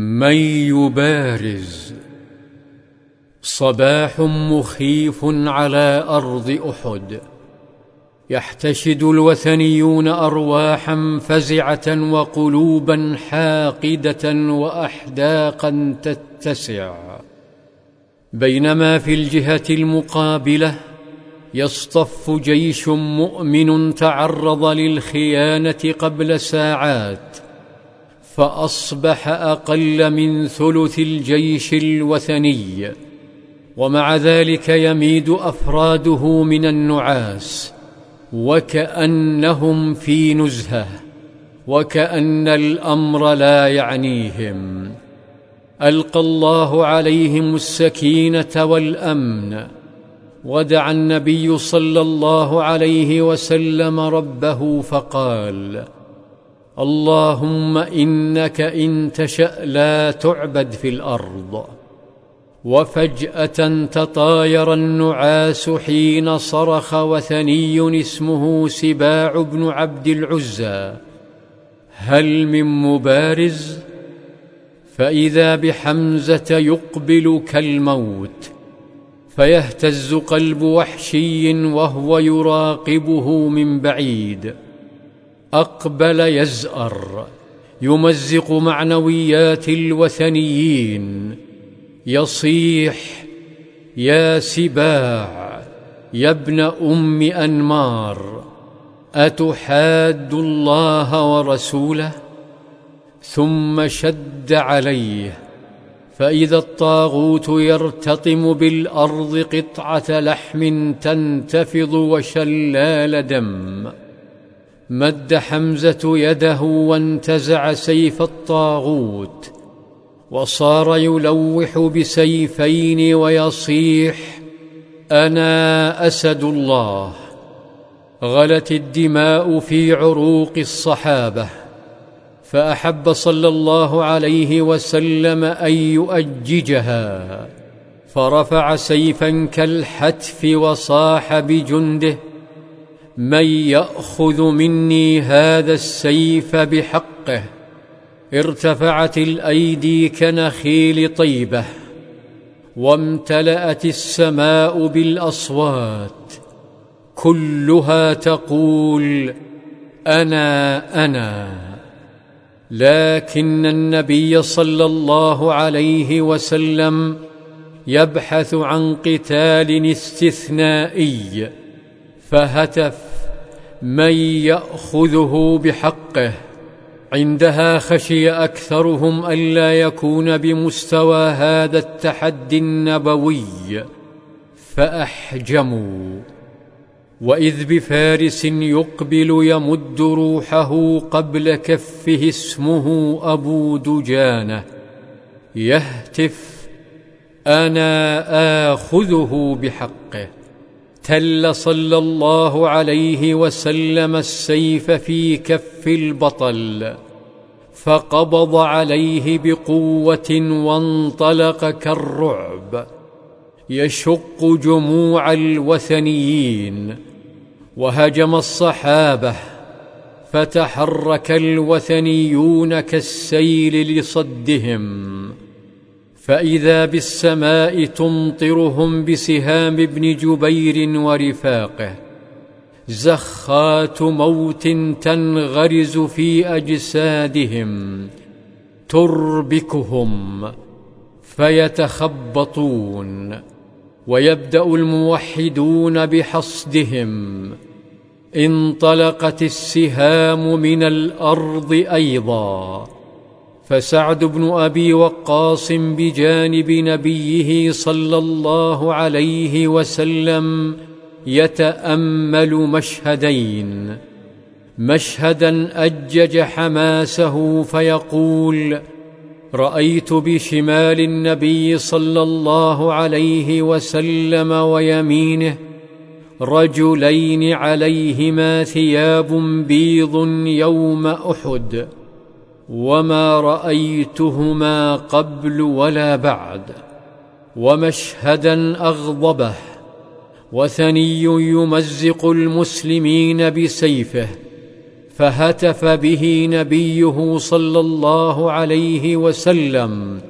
من يبارز؟ صباح مخيف على أرض أحد. يحتشد الوثنيون أرواحا فزعة وقلوبا حاقدة وأحداقا تتسع. بينما في الجهة المقابلة يصطف جيش مؤمن تعرض للخيانة قبل ساعات. فأصبح أقل من ثلث الجيش الوثني ومع ذلك يميد أفراده من النعاس وكأنهم في نزهة وكأن الأمر لا يعنيهم. ألقى الله عليهم السكينة والأمن ودعا النبي صلى الله عليه وسلم ربه فقال اللهم إنك إن تشأ لا تعبد في الأرض وفجأة تطاير النعاس حين صرخ وثني اسمه سباع بن عبد العزى. هل من مبارز؟ فإذا بحمزة يقبل كالموت فيهتز قلب وحشي وهو يراقبه من بعيد. أقبل يزأر يمزق معنويات الوثنيين. يصيح يا سباع يا ابن أم أنمار أتحاد الله ورسوله؟ ثم شد عليه فإذا الطاغوت يرتطم بالأرض قطعة لحم تنتفض وشلال دم. مد حمزة يده وانتزع سيف الطاغوت وصار يلوح بسيفين ويصيح أنا أسد الله. غلت الدماء في عروق الصحابة فأحب صلى الله عليه وسلم أن يؤججها. فرفع سيفا كالحتف وصاح بجنده من يأخذ مني هذا السيف بحقه ارتفعت الأيدي كنخيل طيبه وامتلأت السماء بالأصوات كلها تقول أنا أنا. لكن النبي صلى الله عليه وسلم يبحث عن قتال استثنائي فهتف من يأخذه بحقه عندها خشي أكثرهم الا يكون بمستوى هذا التحدي النبوي فأحجموا. وإذ بفارس يقبل يمد روحه قبل كفه اسمه أبو دجانة يهتف أنا آخذه بحقه. تل صلى الله عليه وسلم السيف في كف البطل فقبض عليه بقوة وانطلق كالرعب يشق جموع الوثنيين وهجم الصحابة فتحرك الوثنيون كالسيل لصدهم. فإذا بالسماء تمطرهم بسهام ابن جبير ورفاقه زخات موت تنغرز في أجسادهم تربكهم فيتخبطون ويبدأ الموحدون بحصدهم انطلقت السهام من الأرض أيضا. فسعد بن أبي وقاص بجانب نبيه صلى الله عليه وسلم يتأمل مشهدين. مشهدا أجج حماسه فيقول رأيت بشمال النبي صلى الله عليه وسلم ويمينه رجلين عليهما ثياب بيض يوم أحد. وما رايتهما قبل ولا بعد ومشهدا اغضبه وثني يمزق المسلمين بسيفه فهتف به نبيه صلى الله عليه وسلم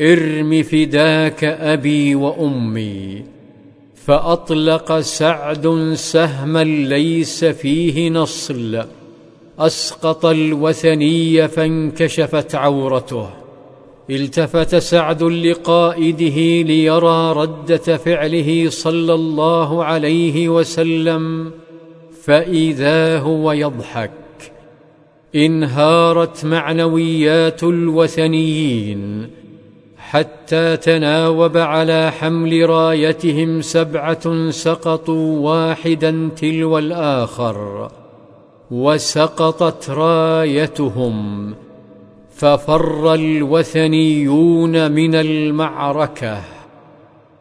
ارم فداك ابي وامي فاطلق سعد سهما ليس فيه نصل أسقط الوثني فانكشفت عورته. التفت سعد لقائده ليرى ردة فعله صلى الله عليه وسلم فإذا هو يضحك. انهارت معنويات الوثنيين حتى تناوب على حمل رايتهم سبعة سقطوا واحدا تلو الآخر. وسقطت رايتهم ففر الوثنيون من المعركة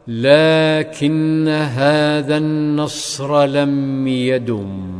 لكن هذا النصر لم يدم.